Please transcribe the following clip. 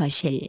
거실